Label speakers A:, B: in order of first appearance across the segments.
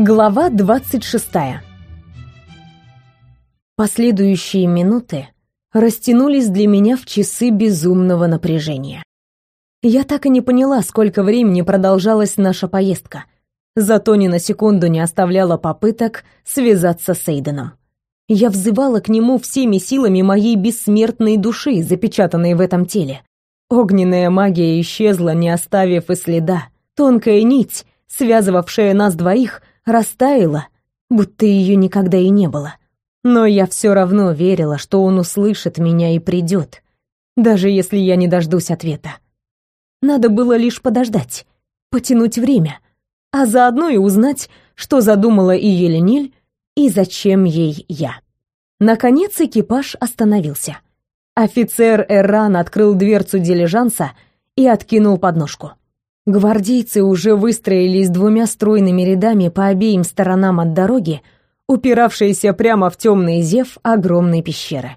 A: Глава 26. Последующие минуты растянулись для меня в часы безумного напряжения. Я так и не поняла, сколько времени продолжалась наша поездка. Зато ни на секунду не оставляла попыток связаться с Эйденом. Я взывала к нему всеми силами моей бессмертной души, запечатанной в этом теле. Огненная магия исчезла, не оставив и следа. Тонкая нить, связывавшая нас двоих, растаяла, будто ее никогда и не было. Но я все равно верила, что он услышит меня и придет, даже если я не дождусь ответа. Надо было лишь подождать, потянуть время, а заодно и узнать, что задумала и Елениль, и зачем ей я. Наконец экипаж остановился. Офицер Эрран открыл дверцу дилижанса и откинул подножку. Гвардейцы уже выстроились двумя стройными рядами по обеим сторонам от дороги, упиравшиеся прямо в темный зев огромной пещеры.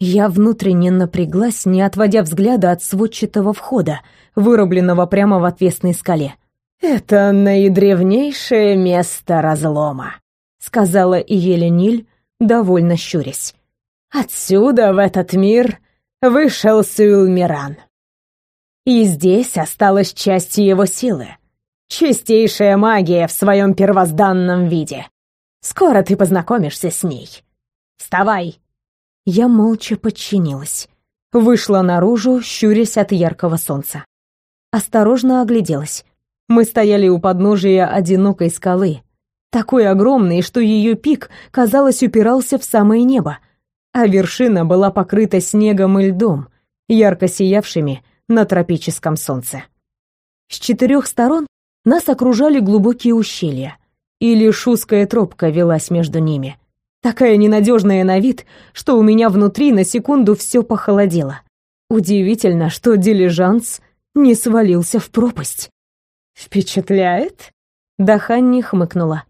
A: Я внутренне напряглась, не отводя взгляда от сводчатого входа, вырубленного прямо в отвесной скале. «Это наидревнейшее место разлома», — сказала Иелениль, довольно щурясь. «Отсюда, в этот мир, вышел Сюльмиран. И здесь осталась часть его силы. Чистейшая магия в своем первозданном виде. Скоро ты познакомишься с ней. Вставай!» Я молча подчинилась. Вышла наружу, щурясь от яркого солнца. Осторожно огляделась. Мы стояли у подножия одинокой скалы, такой огромной, что ее пик, казалось, упирался в самое небо, а вершина была покрыта снегом и льдом, ярко сиявшими на тропическом солнце. С четырех сторон нас окружали глубокие ущелья, и лишь узкая тропка велась между ними — такая ненадежная на вид, что у меня внутри на секунду все похолодело. Удивительно, что дилижанс не свалился в пропасть. «Впечатляет?» — Даханни хмыкнула.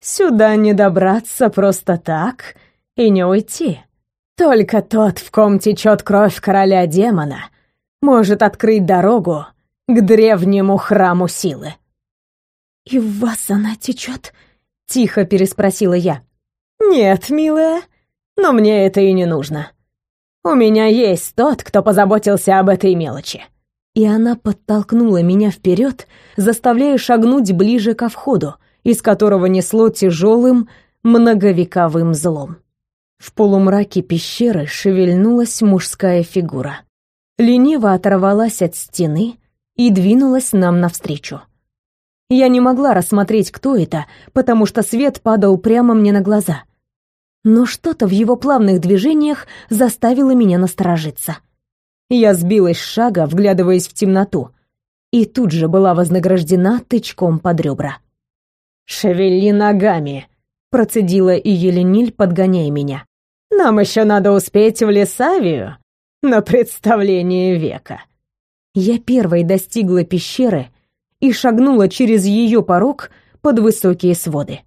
A: «Сюда не добраться просто так и не уйти. Только тот, в ком течет кровь короля демона, может открыть дорогу к древнему храму силы». «И в вас она течет?» — тихо переспросила я. «Нет, милая, но мне это и не нужно. У меня есть тот, кто позаботился об этой мелочи». И она подтолкнула меня вперед, заставляя шагнуть ближе ко входу, из которого несло тяжелым многовековым злом. В полумраке пещеры шевельнулась мужская фигура. Лениво оторвалась от стены и двинулась нам навстречу. Я не могла рассмотреть, кто это, потому что свет падал прямо мне на глаза. Но что-то в его плавных движениях заставило меня насторожиться. Я сбилась с шага, вглядываясь в темноту, и тут же была вознаграждена тычком под ребра. «Шевели ногами!» — процедила и Елениль, подгоняя меня. «Нам еще надо успеть в Лесавию на представление века». Я первой достигла пещеры и шагнула через ее порог под высокие своды.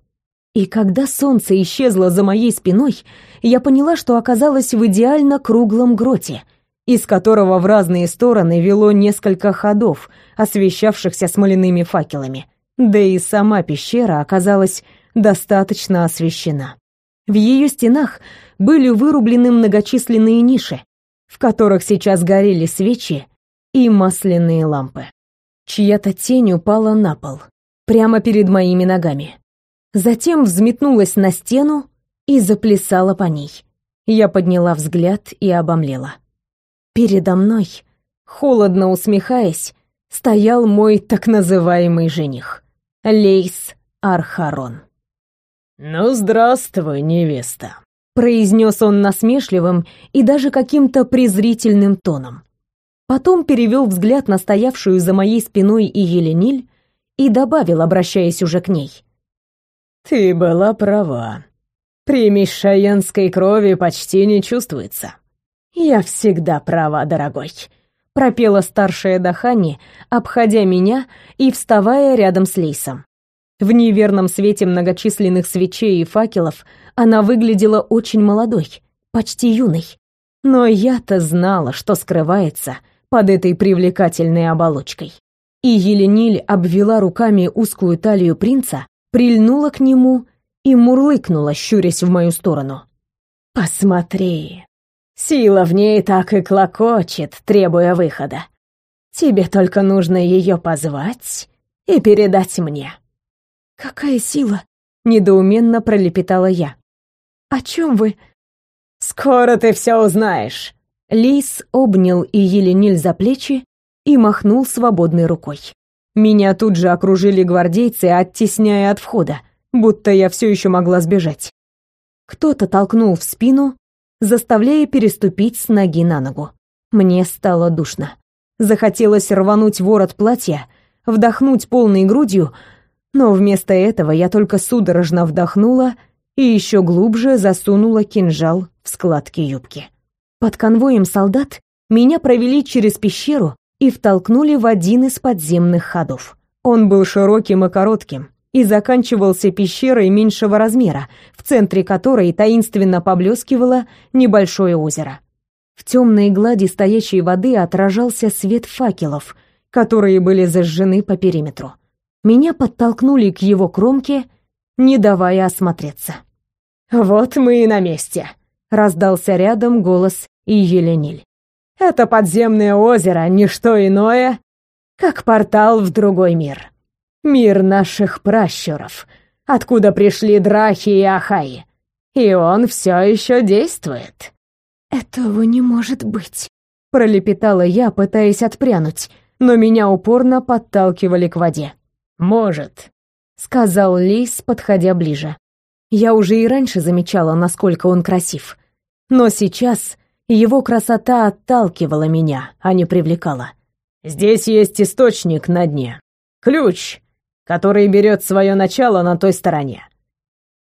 A: И когда солнце исчезло за моей спиной, я поняла, что оказалась в идеально круглом гроте, из которого в разные стороны вело несколько ходов, освещавшихся смоляными факелами. Да и сама пещера оказалась достаточно освещена. В ее стенах были вырублены многочисленные ниши, в которых сейчас горели свечи и масляные лампы. Чья-то тень упала на пол, прямо перед моими ногами. Затем взметнулась на стену и заплясала по ней. Я подняла взгляд и обомлела. Передо мной, холодно усмехаясь, стоял мой так называемый жених, Лейс Архарон. «Ну, здравствуй, невеста», — произнес он насмешливым и даже каким-то презрительным тоном. Потом перевел взгляд на стоявшую за моей спиной и Елениль и добавил, обращаясь уже к ней. «Ты была права. Примесь шаянской крови почти не чувствуется». «Я всегда права, дорогой», — пропела старшая Дахани, обходя меня и вставая рядом с Лейсом. В неверном свете многочисленных свечей и факелов она выглядела очень молодой, почти юной. Но я-то знала, что скрывается под этой привлекательной оболочкой. И Елениль обвела руками узкую талию принца, прильнула к нему и мурлыкнула, щурясь в мою сторону. «Посмотри, сила в ней так и клокочет, требуя выхода. Тебе только нужно ее позвать и передать мне». «Какая сила?» — недоуменно пролепетала я. «О чем вы?» «Скоро ты все узнаешь!» Лис обнял и Елениль за плечи и махнул свободной рукой. Меня тут же окружили гвардейцы, оттесняя от входа, будто я все еще могла сбежать. Кто-то толкнул в спину, заставляя переступить с ноги на ногу. Мне стало душно. Захотелось рвануть ворот платья, вдохнуть полной грудью, но вместо этого я только судорожно вдохнула и еще глубже засунула кинжал в складки юбки. Под конвоем солдат меня провели через пещеру и втолкнули в один из подземных ходов. Он был широким и коротким и заканчивался пещерой меньшего размера, в центре которой таинственно поблескивало небольшое озеро. В темной глади стоящей воды отражался свет факелов, которые были зажжены по периметру. Меня подтолкнули к его кромке, не давая осмотреться. «Вот мы и на месте», — раздался рядом голос Иелениль. «Это подземное озеро — не что иное, как портал в другой мир. Мир наших пращуров, откуда пришли драхи и ахаи. И он все еще действует». «Этого не может быть», — пролепетала я, пытаясь отпрянуть, но меня упорно подталкивали к воде. «Может», — сказал Лис, подходя ближе. Я уже и раньше замечала, насколько он красив. Но сейчас его красота отталкивала меня, а не привлекала. Здесь есть источник на дне. Ключ, который берет свое начало на той стороне.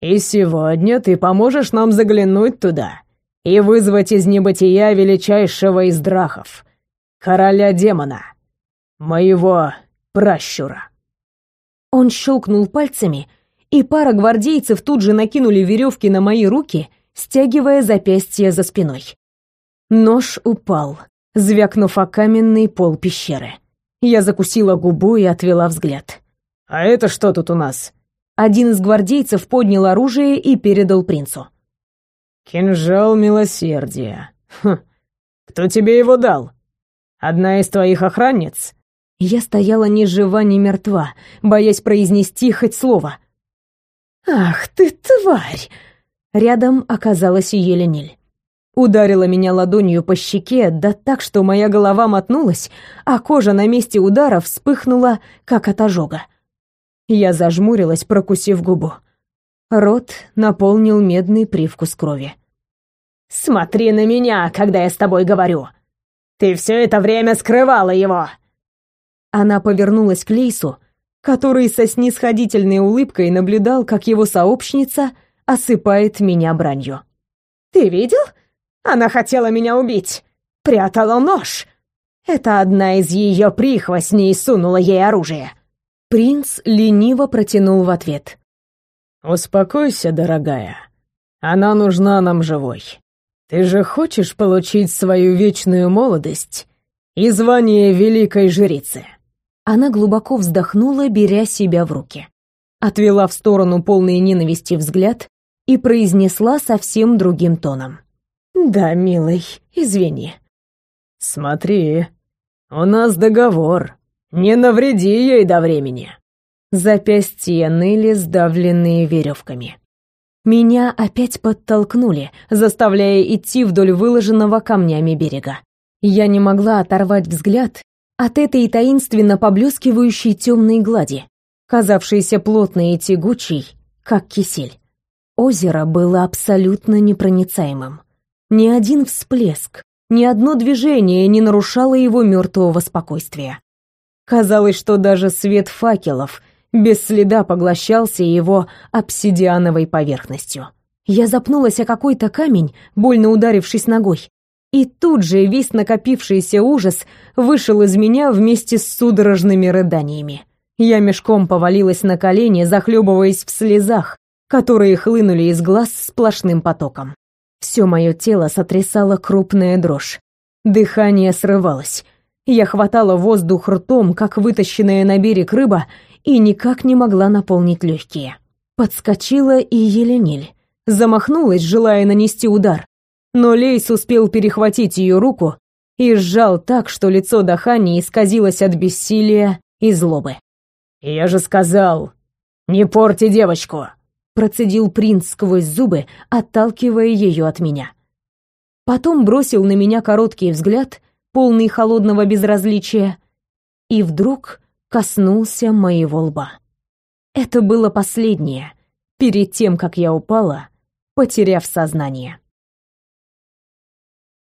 A: И сегодня ты поможешь нам заглянуть туда и вызвать из небытия величайшего из драхов, короля демона, моего пращура. Он щелкнул пальцами, и пара гвардейцев тут же накинули веревки на мои руки, стягивая запястья за спиной. Нож упал, звякнув о каменный пол пещеры. Я закусила губу и отвела взгляд. «А это что тут у нас?» Один из гвардейцев поднял оружие и передал принцу. «Кинжал милосердия. Хм. Кто тебе его дал? Одна из твоих охранниц?» Я стояла ни жива, ни мертва, боясь произнести хоть слово. «Ах ты, тварь!» Рядом оказалась Елениль. Ударила меня ладонью по щеке, да так, что моя голова мотнулась, а кожа на месте удара вспыхнула, как от ожога. Я зажмурилась, прокусив губу. Рот наполнил медный привкус крови. «Смотри на меня, когда я с тобой говорю! Ты все это время скрывала его!» Она повернулась к Лейсу, который со снисходительной улыбкой наблюдал, как его сообщница осыпает меня бранью. «Ты видел? Она хотела меня убить. Прятала нож. Это одна из ее прихвостней сунула ей оружие». Принц лениво протянул в ответ. «Успокойся, дорогая. Она нужна нам живой. Ты же хочешь получить свою вечную молодость и звание великой жрицы?» Она глубоко вздохнула, беря себя в руки. Отвела в сторону полный ненависти взгляд и произнесла совсем другим тоном. «Да, милый, извини». «Смотри, у нас договор. Не навреди ей до времени». Запястья ныли, сдавленные веревками. Меня опять подтолкнули, заставляя идти вдоль выложенного камнями берега. Я не могла оторвать взгляд от этой таинственно поблескивающей темной глади, казавшейся плотной и тягучей, как кисель. Озеро было абсолютно непроницаемым. Ни один всплеск, ни одно движение не нарушало его мертвого спокойствия. Казалось, что даже свет факелов без следа поглощался его обсидиановой поверхностью. Я запнулась о какой-то камень, больно ударившись ногой, и тут же весь накопившийся ужас вышел из меня вместе с судорожными рыданиями. Я мешком повалилась на колени, захлебываясь в слезах, которые хлынули из глаз сплошным потоком. Все мое тело сотрясало крупная дрожь. Дыхание срывалось. Я хватала воздух ртом, как вытащенная на берег рыба, и никак не могла наполнить легкие. Подскочила и Елениль, замахнулась, желая нанести удар, но Лейс успел перехватить ее руку и сжал так, что лицо Дахани исказилось от бессилия и злобы. «Я же сказал, не порти девочку!» процедил принц сквозь зубы, отталкивая ее от меня. Потом бросил на меня короткий взгляд, полный холодного безразличия, и вдруг коснулся моего лба. Это было последнее, перед тем, как я упала, потеряв сознание.